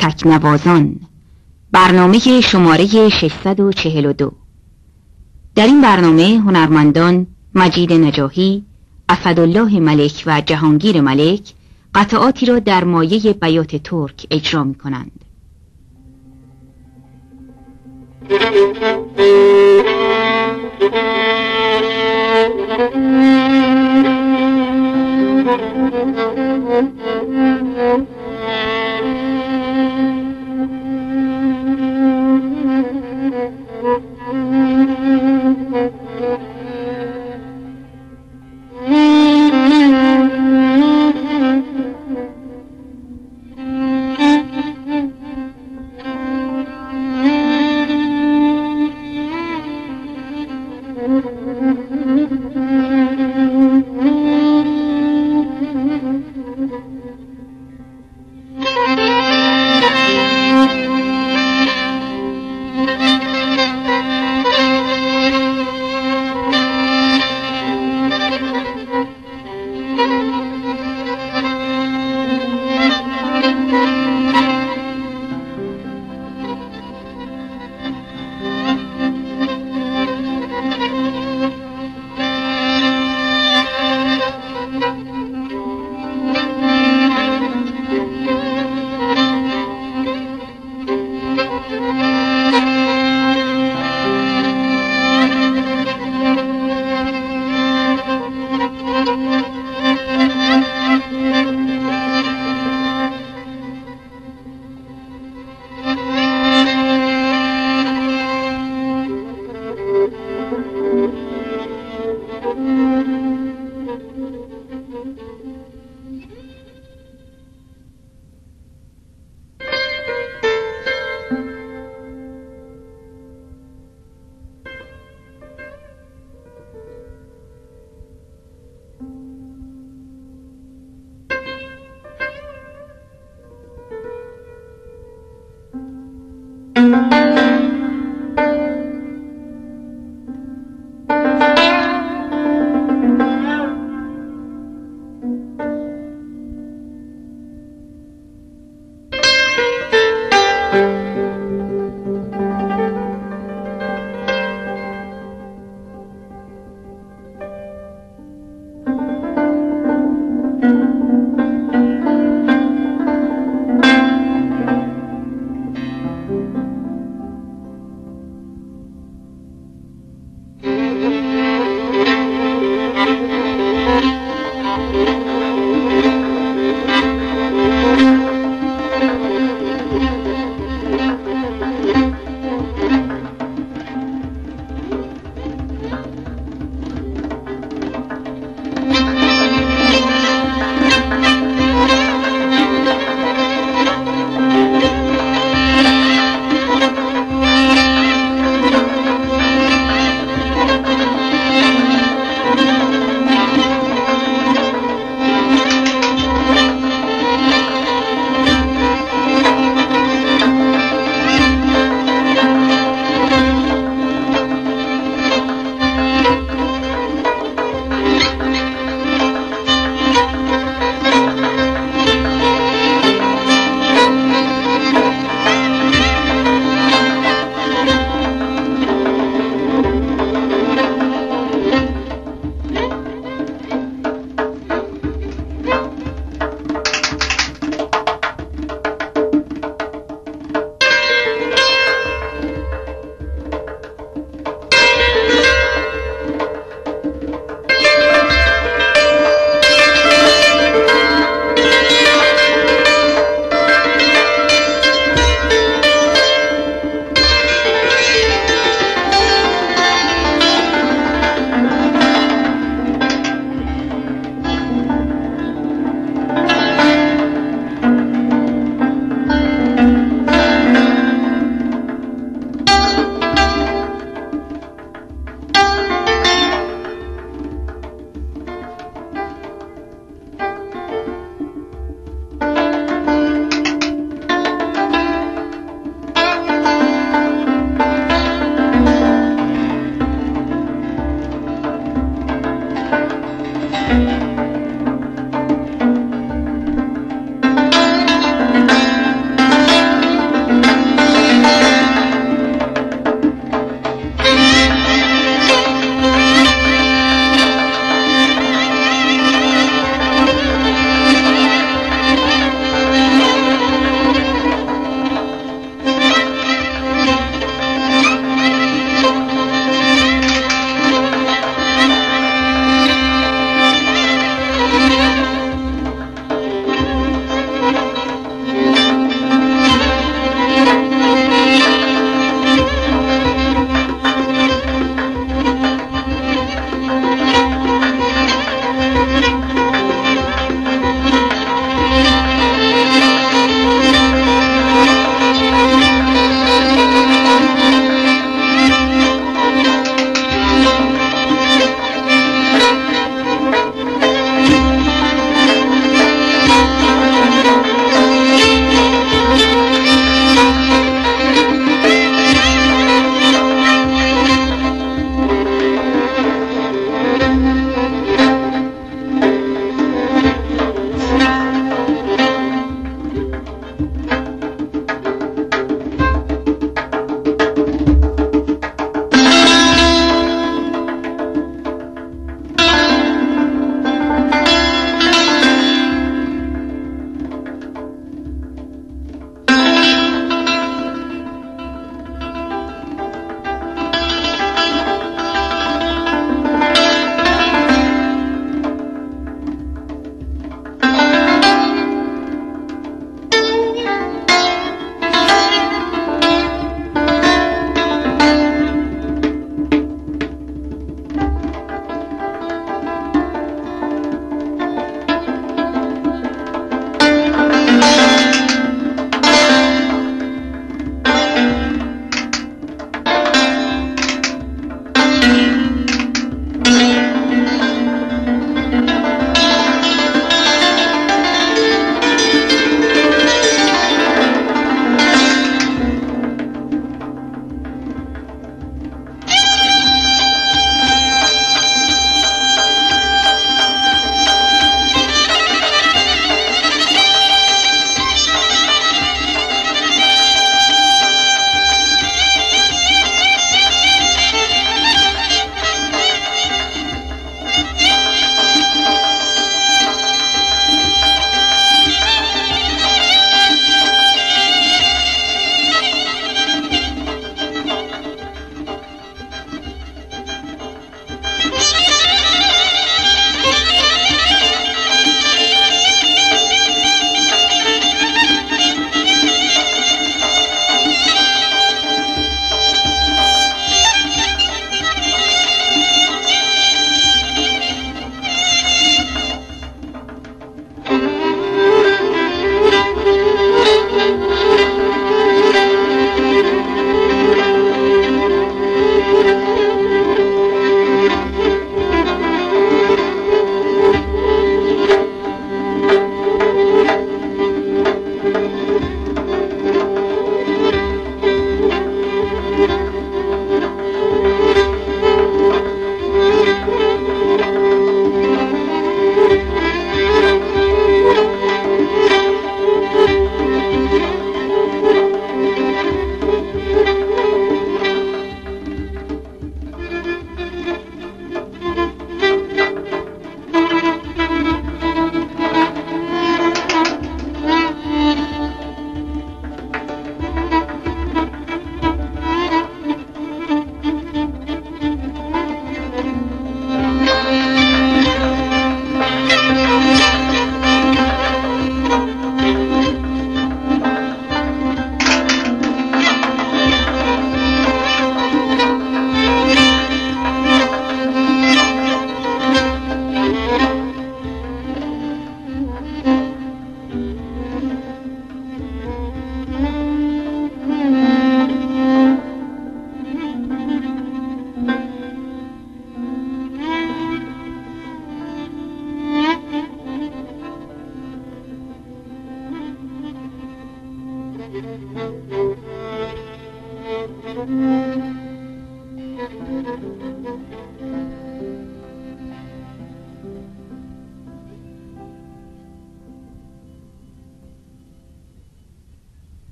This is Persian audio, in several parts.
تکنوازان. برنامه شماره 642 در این برنامه هنرمندان مجید نجاهی، افدالله ملک و جهانگیر ملک قطعاتی را در مایه بیات ترک اجرا می کنند.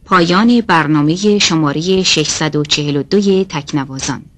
پایان برنامه شماره 642 تکنوازان.